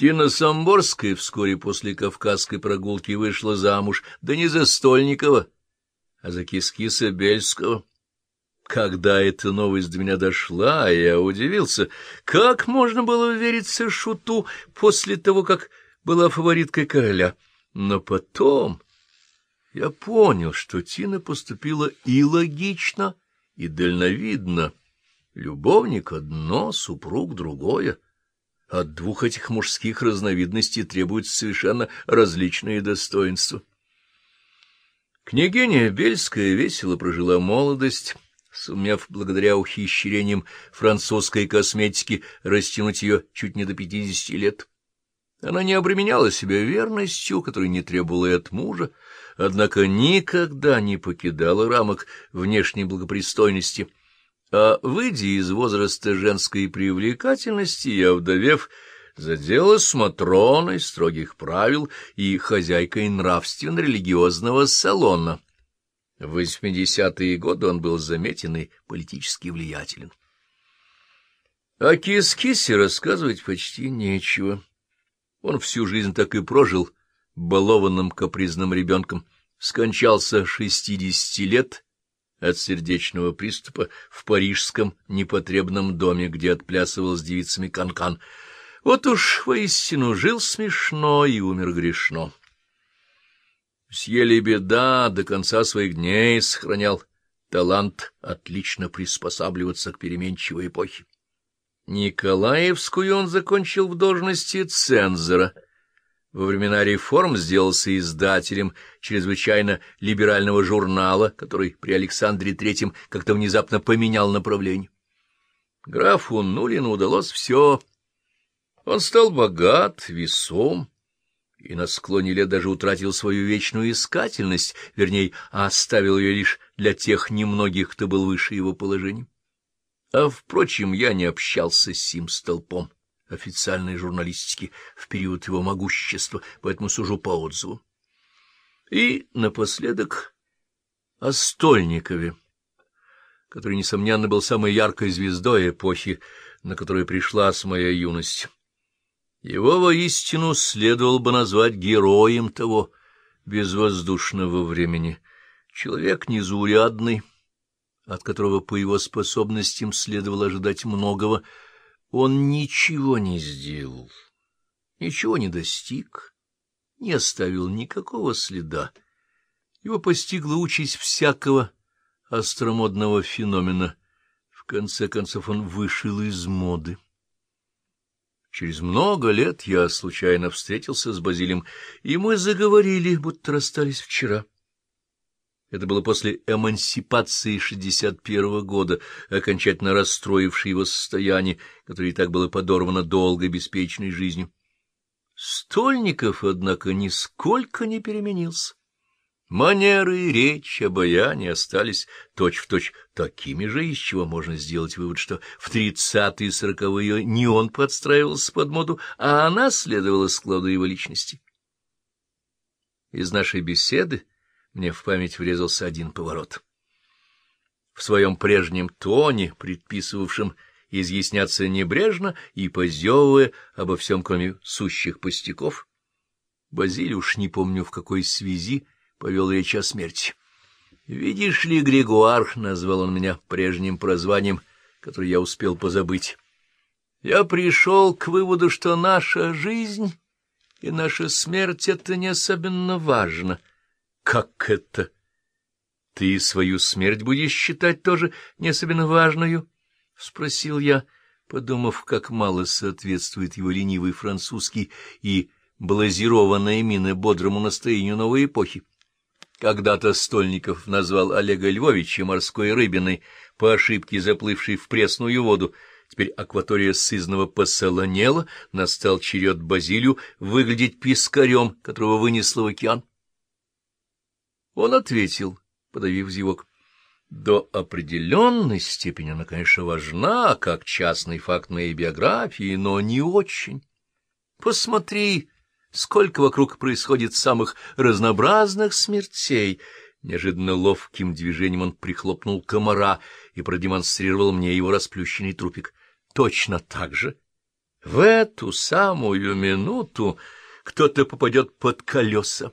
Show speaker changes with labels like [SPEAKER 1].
[SPEAKER 1] Тина Самборская вскоре после кавказской прогулки вышла замуж, да не за Стольникова, а за Кискиса Бельского. Когда эта новость до меня дошла, я удивился, как можно было вериться Шуту после того, как была фавориткой короля. Но потом я понял, что Тина поступила и логично, и дальновидно. Любовник одно, супруг другое. От двух этих мужских разновидностей требуются совершенно различные достоинства. Княгиня Бельская весело прожила молодость, сумев благодаря ухищрениям французской косметики растянуть ее чуть не до пятидесяти лет. Она не обременяла себя верностью, которой не требовала и от мужа, однако никогда не покидала рамок внешней благопристойности, а, выйдя из возраста женской привлекательности и овдовев, заделалась смотроной строгих правил и хозяйкой нравственно-религиозного салона. В 80-е годы он был заметен и политически влиятелен. О Кис-Кисе рассказывать почти нечего. Он всю жизнь так и прожил балованным капризным ребенком, скончался шестидесяти лет от сердечного приступа в парижском непотребном доме, где отплясывал с девицами канкан. -кан. Вот уж воистину жил смешно и умер грешно. Съели беда до конца своих дней сохранял талант отлично приспосабливаться к переменчивой эпохе. Николаевскую он закончил в должности цензора. Во времена реформ сделался издателем чрезвычайно либерального журнала, который при Александре Третьем как-то внезапно поменял направление. Графу Нулину удалось все. Он стал богат, весом, и на склоне лет даже утратил свою вечную искательность, вернее, оставил ее лишь для тех немногих, кто был выше его положением. А, впрочем, я не общался с сим столпом официальной журналистики в период его могущества, поэтому сужу по отзыву. И напоследок о Стольникове, который, несомненно, был самой яркой звездой эпохи, на которую пришла с моя юность. Его воистину следовало бы назвать героем того безвоздушного времени. Человек незаурядный, от которого по его способностям следовало ожидать многого, он ничего не сделал, ничего не достиг, не оставил никакого следа. Его постигла участь всякого остромодного феномена. В конце концов он вышел из моды. Через много лет я случайно встретился с Базилем, и мы заговорили, будто расстались вчера. Это было после эмансипации 61-го года, окончательно расстроившей его состояние, которое и так было подорвано долгой беспечной жизнью. Стольников, однако, нисколько не переменился. Манеры, речь, обаяние остались точь-в-точь точь такими же, из чего можно сделать вывод, что в тридцатые и сороковые не он подстраивался под моду, а она следовала складу его личности. Из нашей беседы мне в память врезался один поворот. В своем прежнем тоне, предписывавшем изъясняться небрежно и позевывая обо всем, кроме сущих пустяков, Базиль уж не помню в какой связи повел речь о смерти. «Видишь ли, Григуар», — назвал он меня прежним прозванием, которое я успел позабыть, — «я пришел к выводу, что наша жизнь и наша смерть — это не особенно важно». Как это? Ты свою смерть будешь считать тоже не особенно важную? — спросил я, подумав, как мало соответствует его ленивый французский и блазированная мина бодрому настроению новой эпохи. Когда-то Стольников назвал Олега Львовича морской рыбиной, по ошибке заплывшей в пресную воду. Теперь акватория сызного посолонела, настал черед Базилию выглядеть пескарем, которого вынесло в океан. Он ответил, подавив зевок. До определенной степени она, конечно, важна, как частный факт моей биографии, но не очень. Посмотри, сколько вокруг происходит самых разнообразных смертей. Неожиданно ловким движением он прихлопнул комара и продемонстрировал мне его расплющенный трупик. Точно так же В эту самую минуту кто-то попадет под колеса.